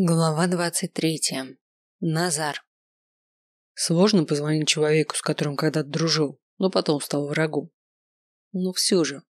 Глава двадцать третья. Назар. Сложно позвонить человеку, с которым когда-то дружил, но потом стал врагом. Но все же.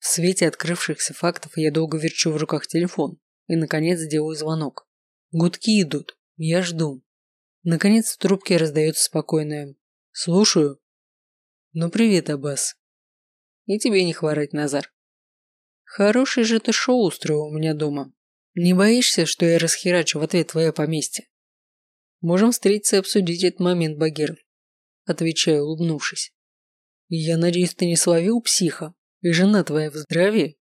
В свете открывшихся фактов я долго верчу в руках телефон и, наконец, делаю звонок. Гудки идут, я жду. Наконец в трубке раздается спокойное «Слушаю». «Ну привет, Аббас». «И тебе не хворать, Назар». «Хорошее же ты шоу устроил у меня дома, не боишься, что я расхерачу в ответ твое поместье? Можем встретиться и обсудить этот момент, Багиров. Отвечаю, улыбнувшись. Я надеюсь, ты не словил психа, и жена твоя в здравии?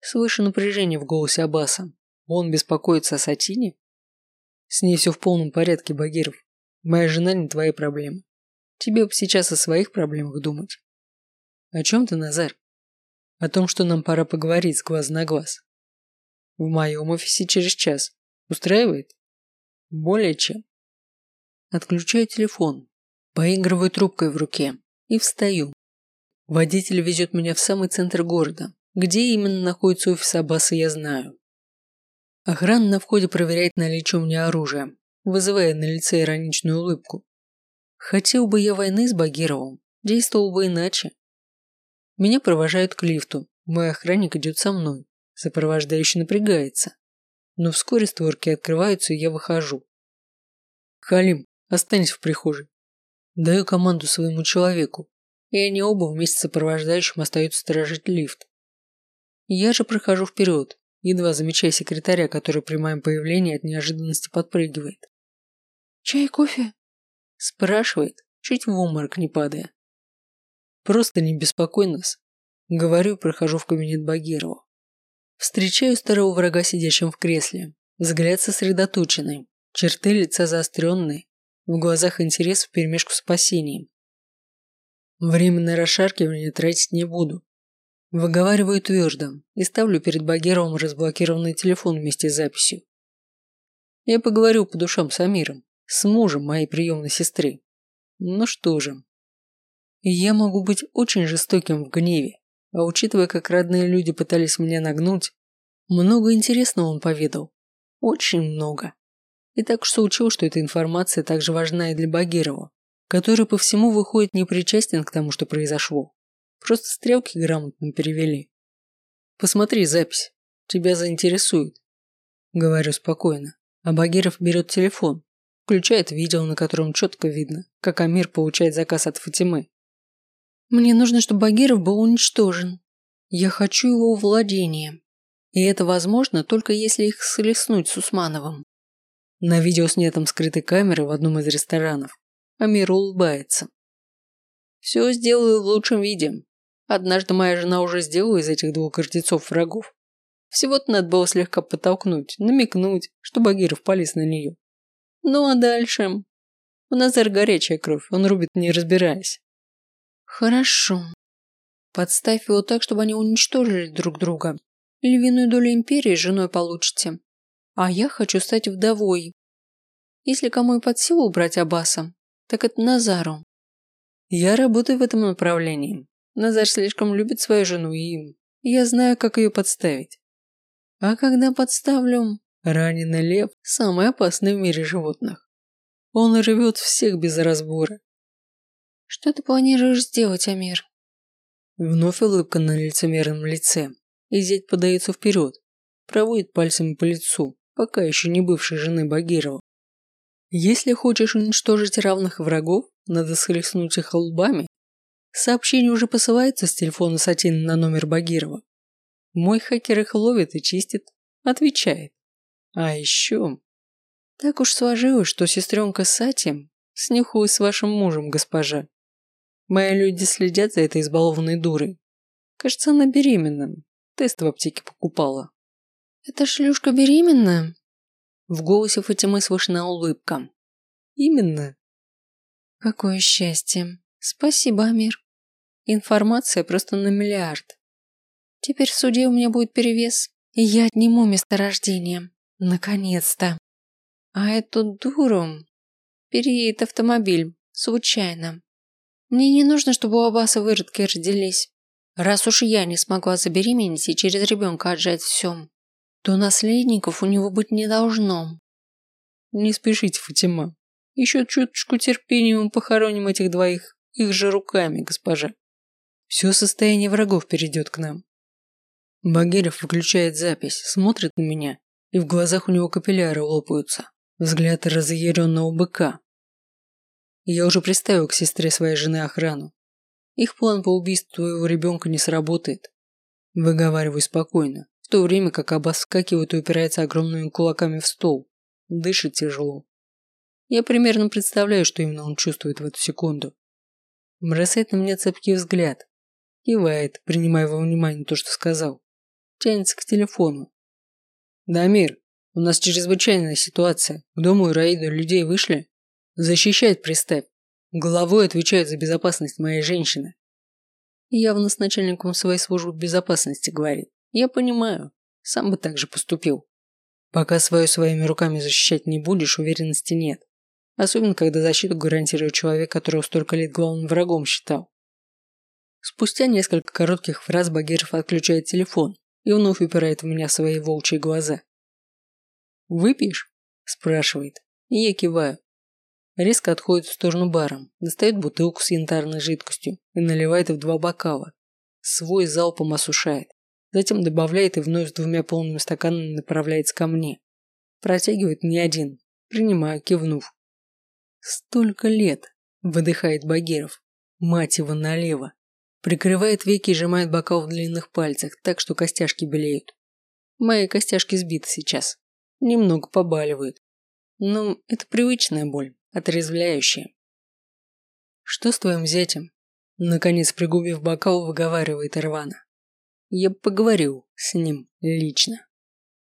Слышу напряжение в голосе Аббаса. Он беспокоится о Сатине? С ней все в полном порядке, Багиров. Моя жена не твоя проблема. Тебе бы сейчас о своих проблемах думать. О чем ты, Назар? О том, что нам пора поговорить с глаз на глаз. В моем офисе через час. Устраивает? Более чем. Отключаю телефон, поигрываю трубкой в руке и встаю. Водитель везет меня в самый центр города. Где именно находится офис Аббаса, я знаю. Охрана на входе проверяет наличие у меня оружия, вызывая на лице ироничную улыбку. Хотел бы я войны с Багировым, действовал бы иначе. Меня провожают к лифту, мой охранник идет со мной. Сопровождающий напрягается. Но вскоре створки открываются, и я выхожу. Халим, останься в прихожей. Даю команду своему человеку, и они оба вместе с сопровождающим остаются сторожить лифт. Я же прохожу вперед, едва замечая секретаря, который при моем появлении от неожиданности подпрыгивает. «Чай, кофе?» Спрашивает, чуть в обморок не падая. «Просто не беспокой нас», — говорю прохожу в кабинет Багирова. Встречаю старого врага, сидящим в кресле. Взгляд сосредоточенный, черты лица заостренные, в глазах интерес в перемешку с спасением. Время на расшаркивание тратить не буду. Выговариваю твердо и ставлю перед Багировым разблокированный телефон вместе с записью. Я поговорю по душам с Амиром, с мужем моей приемной сестры. Ну что же. Я могу быть очень жестоким в гневе, а учитывая, как родные люди пытались меня нагнуть, много интересного он поведал. Очень много. И так что учил, что эта информация также важна и для Багирова, который по всему выходит не причастен к тому, что произошло. Просто стрелки грамотно перевели. Посмотри запись. Тебя заинтересует. Говорю спокойно. А Багиров берет телефон, включает видео, на котором четко видно, как Амир получает заказ от Фатимы. Мне нужно, чтобы Багиров был уничтожен. Я хочу его владения. И это возможно только если их слеснуть с Усмановым. На видео снятом скрытой камеры в одном из ресторанов Амир улыбается. Все сделаю в лучшем виде. Однажды моя жена уже сделала из этих двух гордецов врагов. Всего-то надо было слегка подтолкнуть, намекнуть, что Багиров полез на нее. Ну а дальше? У Назар горячая кровь, он рубит не разбираясь. Хорошо. Подставь его так, чтобы они уничтожили друг друга. Львиную долю империи женой получите. А я хочу стать вдовой. Если кому и под силу убрать Аббаса, так это Назару. Я работаю в этом направлении. Назар слишком любит свою жену и я знаю, как ее подставить. А когда подставлю, раненый лев – самый опасный в мире животных. Он рвет всех без разбора. Что ты планируешь сделать, Амир? Вновь улыбка на лицемерном лице. И зять подается вперед, проводит пальцами по лицу, пока еще не бывшей жены Багирова. Если хочешь уничтожить равных врагов, надо схлестнуть их лбами. Сообщение уже посылается с телефона Сатины на номер Багирова. Мой хакер их ловит и чистит, отвечает. А еще... Так уж сложилось, что сестренка Сати снюхалась с вашим мужем, госпожа. Мои люди следят за этой избалованной дурой. Кажется, она беременна. Тест в аптеке покупала. «Эта шлюшка беременна?» В голосе Фатимы слышна улыбка. «Именно». «Какое счастье. Спасибо, Амир. Информация просто на миллиард. Теперь в суде у меня будет перевес, и я отниму месторождение. Наконец-то. А эту дуру переедет автомобиль. Случайно. Мне не нужно, чтобы у Аббаса выродки родились. Раз уж я не смогла забеременеть и через ребенка отжать все, что наследников у него быть не должно. Не спешите, Фатима. Еще чуточку терпения мы похороним этих двоих их же руками, госпожа. Все состояние врагов перейдет к нам. Багиров выключает запись, смотрит на меня, и в глазах у него капилляры лопаются. Взгляд разъяренного быка. Я уже представил к сестре своей жены охрану. Их план по убийству твоего ребенка не сработает. Выговариваю спокойно, в то время как Аббас вскакивает и упирается огромными кулаками в стол. Дышит тяжело. Я примерно представляю, что именно он чувствует в эту секунду. Бросает на меня цепкий взгляд. Кивает, принимая во внимание то, что сказал. Тянется к телефону. «Дамир, у нас чрезвычайная ситуация. К дому Ираида людей вышли. Защищать приставь. Головой отвечает за безопасность моей женщины. Явно с начальником своей службы безопасности говорит. Я понимаю. Сам бы так же поступил. Пока свою своими руками защищать не будешь, уверенности нет. Особенно, когда защиту гарантирует человек, которого столько лет главным врагом считал. Спустя несколько коротких фраз Багиров отключает телефон и вновь упирает в меня свои волчьи глаза. «Выпьешь?» – спрашивает. И я киваю. Резко отходит в сторону бара, достает бутылку с янтарной жидкостью и наливает в два бокала. Свой залпом осушает. Затем добавляет и вновь с двумя полными стаканами направляется ко мне. Протягивает не один. Принимаю, кивнув. «Столько лет!» – выдыхает Багиров. Мать его налево. Прикрывает веки и сжимает бокал в длинных пальцах, так что костяшки белеют. Мои костяшки сбиты сейчас. Немного побаливают. Но это привычная боль отрезвляющее. «Что с твоим зятем?» Наконец, пригубив бокал, выговаривает Ирвана. «Я поговорю с ним лично».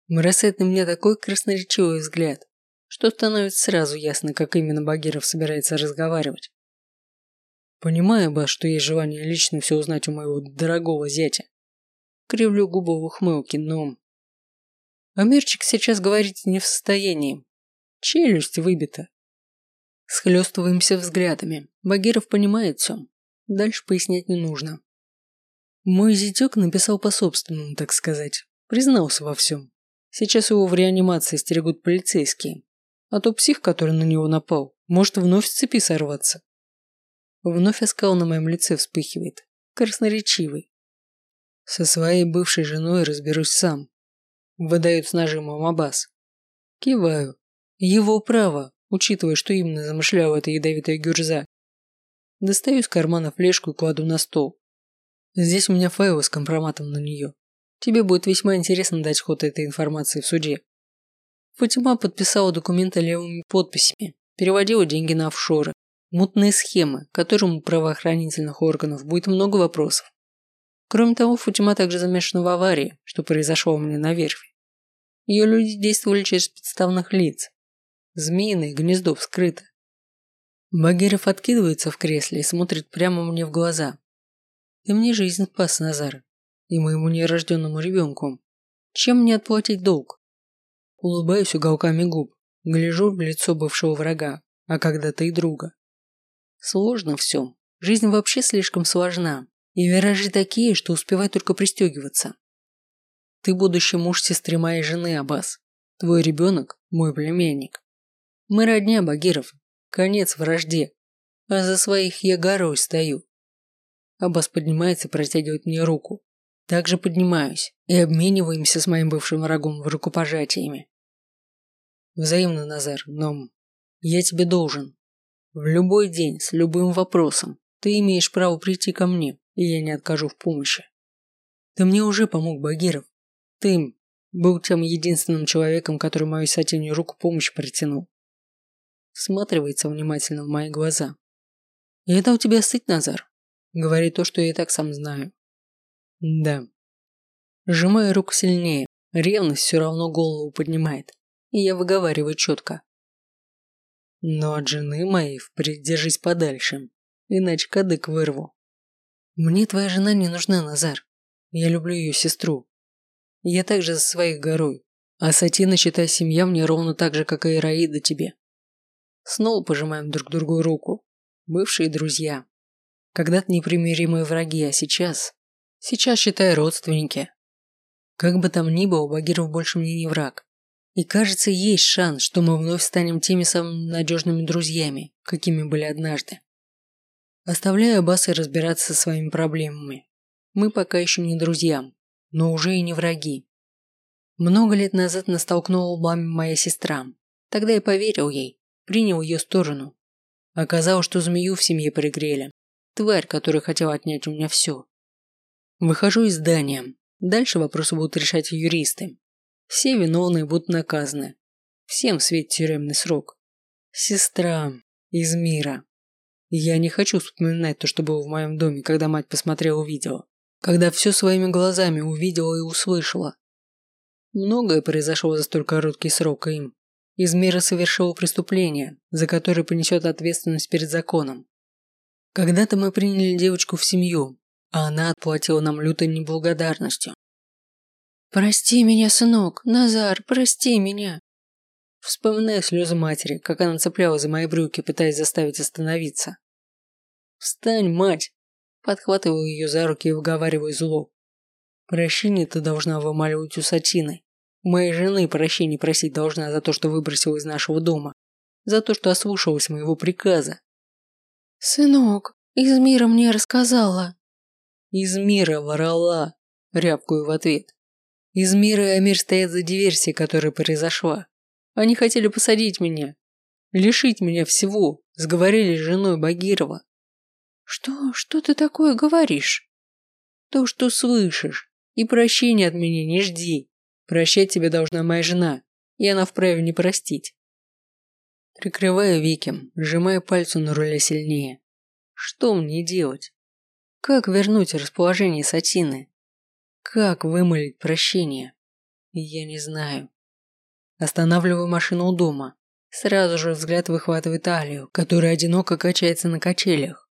Бросает на меня такой красноречивый взгляд, что становится сразу ясно, как именно Багиров собирается разговаривать. Понимаю, ба, что есть желание лично все узнать у моего дорогого зятя. Кривлю губы в ухмылке, но... Амирчик сейчас говорить не в состоянии. Челюсть выбита. Схлестываемся взглядами. Багиров понимает все. Дальше пояснять не нужно. Мой зятек написал по собственному, так сказать. Признался во всем. Сейчас его в реанимации стерегут полицейские. А то псих, который на него напал, может вновь с цепи сорваться. Вновь оскал на моем лице вспыхивает. Красноречивый. Со своей бывшей женой разберусь сам. Выдает с нажимом Аббас. Киваю. Его право учитывая, что именно замышляла эта ядовитая гюрза. Достаю из кармана флешку и кладу на стол. Здесь у меня файлы с компроматом на нее. Тебе будет весьма интересно дать ход этой информации в суде. Фатима подписала документы левыми подписями, переводила деньги на офшоры, мутные схемы, которым у правоохранительных органов будет много вопросов. Кроме того, Фатима также замешана в аварии, что произошло у меня на верфи. Ее люди действовали через подставных лиц, Змеиное гнездо вскрыто. Багиров откидывается в кресле и смотрит прямо мне в глаза. Ты мне жизнь спас, Назар. И моему нерожденному ребенку. Чем мне отплатить долг? Улыбаюсь уголками губ, гляжу в лицо бывшего врага, а когда-то и друга. Сложно все. Жизнь вообще слишком сложна. И виражи такие, что успевай только пристегиваться. Ты будущий муж сестры моей жены, Аббас. Твой ребенок – мой племянник. Мы родня, Багиров. Конец вражде. А за своих я горой стою. Аббас поднимается и протягивает мне руку. Также поднимаюсь и обмениваемся с моим бывшим врагом в рукопожатиями. Взаимно, Назар, но я тебе должен. В любой день, с любым вопросом, ты имеешь право прийти ко мне, и я не откажу в помощи. Ты мне уже помог, Багиров. Ты был тем единственным человеком, который мою сатинью руку помощи протянул всматривается внимательно в мои глаза. «Я дал тебе остыть, Назар?» Говорит то, что я и так сам знаю. «Да». Сжимаю руку сильнее, ревность все равно голову поднимает, и я выговариваю четко. Но от жены моей впредь держись подальше, иначе кадык вырву. Мне твоя жена не нужна, Назар. Я люблю ее сестру. Я также за своих горой. А Сатина, считай, семья мне ровно так же, как и Ираида тебе. Снова пожимаем друг другу руку. Бывшие друзья. Когда-то непримиримые враги, а сейчас... Сейчас, считай, родственники. Как бы там ни было, Багиров больше мне не враг. И кажется, есть шанс, что мы вновь станем теми самыми надежными друзьями, какими были однажды. Оставляю Аббаса разбираться со своими проблемами. Мы пока еще не друзья, но уже и не враги. Много лет назад нас столкнула лбами моя сестра. Тогда я поверил ей, принял ее сторону. Оказалось, что змею в семье пригрели. Тварь, которая хотела отнять у меня все. Выхожу из здания. Дальше вопросы будут решать юристы. Все виновные будут наказаны. Всем светит тюремный срок. Сестра из мира. Я не хочу вспоминать то, что было в моем доме, когда мать посмотрела видео. Когда все своими глазами увидела и услышала. Многое произошло за столь короткий срок им. Из мира совершил преступление, за которое понесет ответственность перед законом. Когда-то мы приняли девочку в семью, а она отплатила нам лютой неблагодарностью. «Прости меня, сынок, Назар, прости меня!» Вспоминаю слезы матери, как она цепляла за мои брюки, пытаясь заставить остановиться. «Встань, мать!» Подхватываю ее за руки и выговариваю зло. «Прощение ты должна вымаливать у Сатины. Моей жены прощения просить должна за то, что выбросила из нашего дома. За то, что ослушалась моего приказа. «Сынок, из мира мне рассказала». «Из мира ворола», – рявкую в ответ. «Из мира и Амир стоят за диверсией, которая произошла. Они хотели посадить меня, лишить меня всего, сговорились с женой Багирова». «Что, что ты такое говоришь?» «То, что слышишь, и прощения от меня не жди. Прощать тебя должна моя жена, и она вправе не простить». Прикрываю веки, сжимая пальцы на руле сильнее. Что мне делать? Как вернуть расположение Сатины? Как вымолить прощение? Я не знаю. Останавливаю машину у дома. Сразу же взгляд выхватывает Алию, которая одиноко качается на качелях.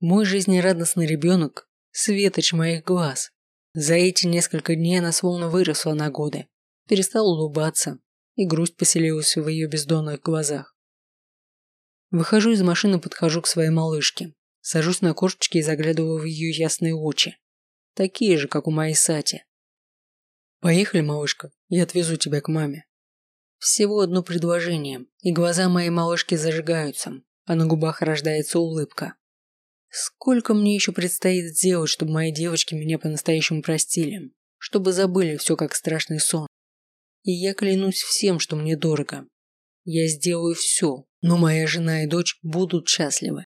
Мой жизнерадостный ребенок – светоч моих глаз. За эти несколько дней она словно выросла на годы, перестала улыбаться, и грусть поселилась в ее бездонных глазах. Выхожу из машины, подхожу к своей малышке, сажусь на корточки и заглядываю в ее ясные очи, такие же, как у моей Сати. «Поехали, малышка, я отвезу тебя к маме». Всего одно предложение, и глаза моей малышки зажигаются, а на губах рождается улыбка. Сколько мне еще предстоит сделать, чтобы мои девочки меня по-настоящему простили, чтобы забыли все как страшный сон. И я клянусь всем, что мне дорого. Я сделаю все, но моя жена и дочь будут счастливы.